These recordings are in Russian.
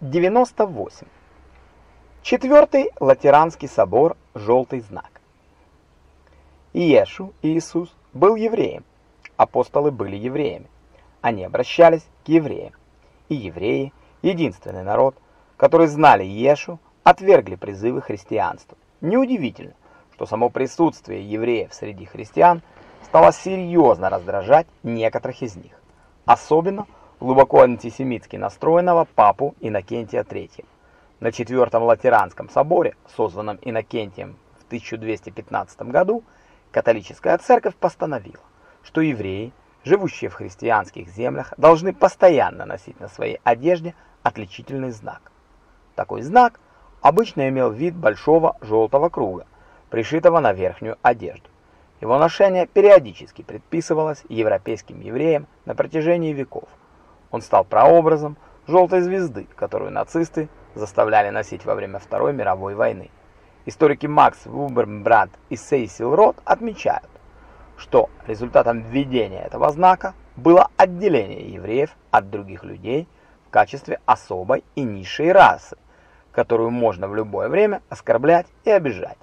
98. Четвертый Латеранский собор «Желтый знак». Иешу, Иисус, был евреем. Апостолы были евреями. Они обращались к евреям. И евреи, единственный народ, который знали Иешу, отвергли призывы христианства. Неудивительно, что само присутствие евреев среди христиан стало серьезно раздражать некоторых из них. Особенно – глубоко антисемитски настроенного папу Иннокентия III. На Четвертом Латеранском соборе, созванном Иннокентием в 1215 году, католическая церковь постановила, что евреи, живущие в христианских землях, должны постоянно носить на своей одежде отличительный знак. Такой знак обычно имел вид большого желтого круга, пришитого на верхнюю одежду. Его ношение периодически предписывалось европейским евреям на протяжении веков. Он стал прообразом желтой звезды, которую нацисты заставляли носить во время Второй мировой войны. Историки Макс Вубербранд и Сейсил Рот отмечают, что результатом введения этого знака было отделение евреев от других людей в качестве особой и низшей расы, которую можно в любое время оскорблять и обижать.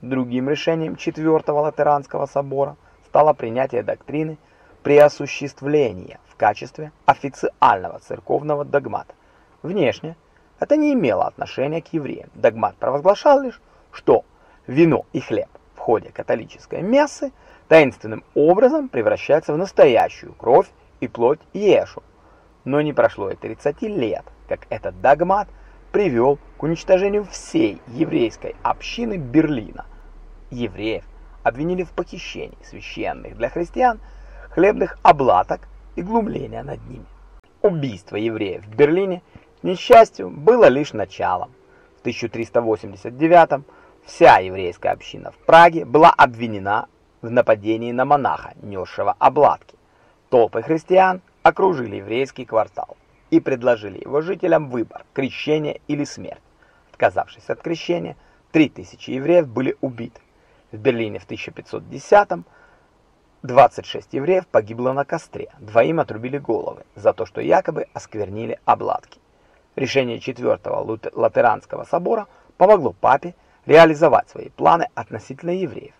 Другим решением Четвертого Латеранского собора стало принятие доктрины преосуществления в качестве официального церковного догмата. Внешне это не имело отношения к евреям. Догмат провозглашал лишь, что вино и хлеб в ходе католической мессы таинственным образом превращаются в настоящую кровь и плоть Иешу. Но не прошло и 30 лет, как этот догмат привел к уничтожению всей еврейской общины Берлина. Евреев обвинили в похищении священных для христиан хлебных облаток и глумления над ними. Убийство евреев в Берлине, к несчастью, было лишь началом. В 1389 вся еврейская община в Праге была обвинена в нападении на монаха, несшего обладки. Толпы христиан окружили еврейский квартал и предложили его жителям выбор – крещение или смерть. Отказавшись от крещения, 3000 евреев были убиты. В Берлине в 1510 году 26 евреев погибло на костре, двоим отрубили головы за то, что якобы осквернили обладки. Решение Четвертого Латеранского собора помогло папе реализовать свои планы относительно евреев,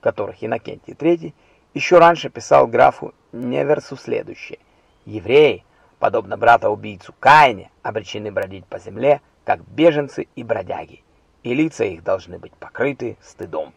которых Иннокентий III еще раньше писал графу Неверсу следующее. «Евреи, подобно брата-убийцу Каине, обречены бродить по земле, как беженцы и бродяги, и лица их должны быть покрыты стыдом».